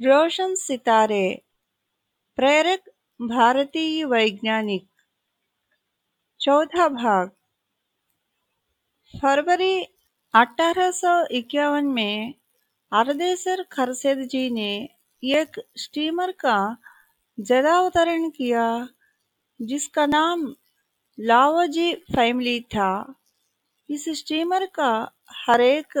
रोशन सितारे, प्रेरक भारतीय वैज्ञानिक, चौथा भाग। फरवरी अठारह में अरदेसर खरसेद जी ने एक स्टीमर का जलावतरण किया, जिसका नाम लावोजी फैमिली था। इस स्टीमर का हरेक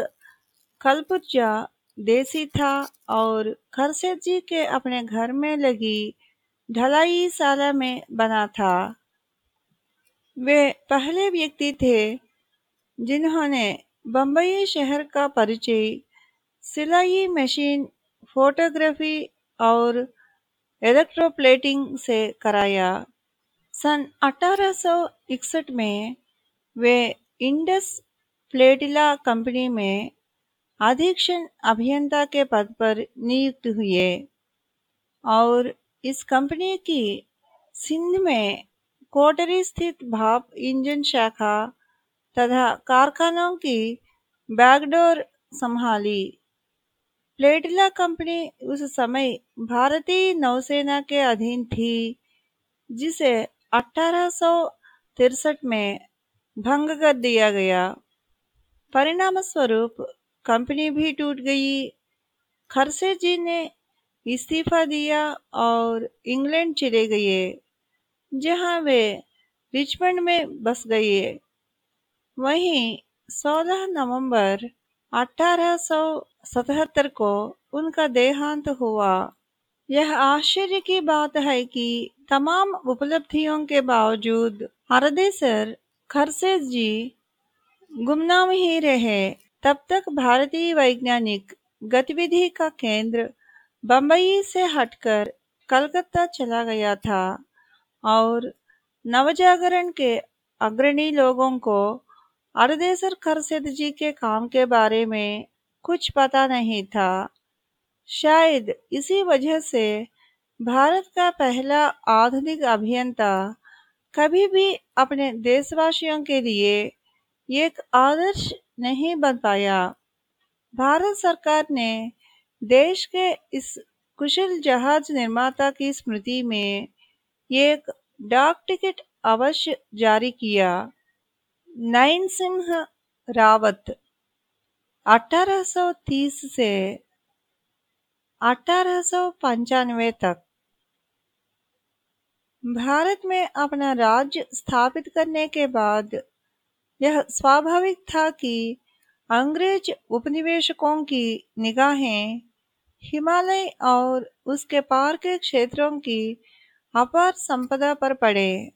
कलपुर्जा देसी था और खरसेद जी के अपने घर में लगी ढलाई साला में बना था। वे पहले व्यक्ति थे जिन्होंने बम्बई शहर का परिचय, सिलाई मशीन, फोटोग्राफी और इलेक्ट्रोप्लेटिंग से कराया। सन 1861 में वे इंडस प्लेटिला कंपनी में अधीक्षण अभियंता के पद पर नियुक्त हुए और इस कंपनी की सिंध में कोटरी स्थित भाप इंजन शाखा तथा कारखानों की बैकडोर संभाली। प्लेटिला कंपनी उस समय भारतीय नौसेना के अधीन थी, जिसे अठारह में भंग कर दिया गया। परिणाम स्वरूप कंपनी भी टूट गई। खरसे जी ने इस्तीफा दिया और इंग्लैंड चले गए, जहाँ वे रिचमंड में बस गए। वहीं 16 नवंबर 1877 को उनका देहांत हुआ। यह आश्चर्य की बात है कि तमाम उपलब्धियों के बावजूद हरदेसर खरसेज जी गुमनाम ही रहे। तब तक भारतीय वैज्ञानिक गतिविधि का केंद्र बंबई से हटकर कलकत्ता चला गया था और नवजागरण के अग्रणी लोगों को अरदेसर खरसेद जी के काम के बारे में कुछ पता नहीं था। शायद इसी वजह से भारत का पहला आधुनिक अभियंता कभी भी अपने देशवासियों के लिए एक आदर्श नहीं बन पाया भारत सरकार ने देश के इस कुशल जहाज़ निर्माता की स्मृति में एक डाक टिकट अवश्य जारी किया। नयन सिंह रावत 1830 से अठारह सौ पंचानवे तक। भारत में अपना राज्य स्थापित करने के बाद यह स्वाभाविक था कि अंग्रेज़ उपनिवेशकों की निगाहें हिमालय और उसके पार के क्षेत्रों की अपार संपदा पर पड़े,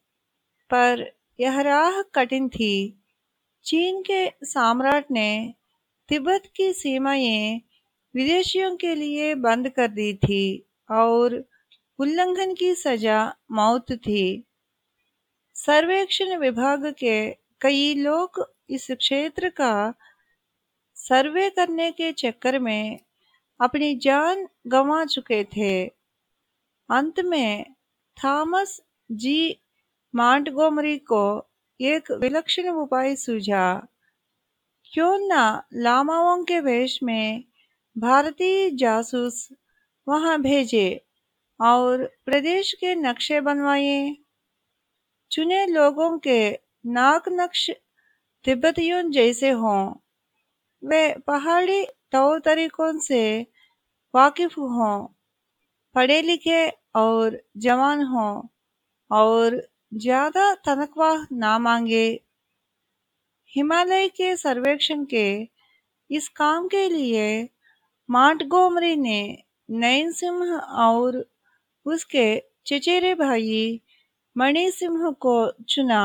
पर यह राह कठिन थी। चीन के सम्राट ने तिब्बत की सीमाएँ विदेशियों के लिए बंद कर दी थी और उल्लंघन की सजा मौत थी। सर्वेक्षण विभाग के कई लोग इस क्षेत्र का सर्वे करने के चक्कर में अपनी जान गंवा चुके थे। अंत में थॉमस जी मांटगोमरी को एक विलक्षण उपाय सूझा। क्यों न लामाओं के वेश में भारतीय जासूस वहाँ भेजे और प्रदेश के नक्शे बनवाए। चुने लोगों के नाक नक्श तिब्बतियों जैसे हों। वे पहाड़ी तौर तरीकों से वाकिफ हों पढ़े लिखे और जवान हों और ज़्यादा तनख्वाह ना मांगे। हिमालय के सर्वेक्षण के इस काम के लिए मांटगोमरी ने नयन सिंह और उसके चचेरे भाई मणि सिंह को चुना।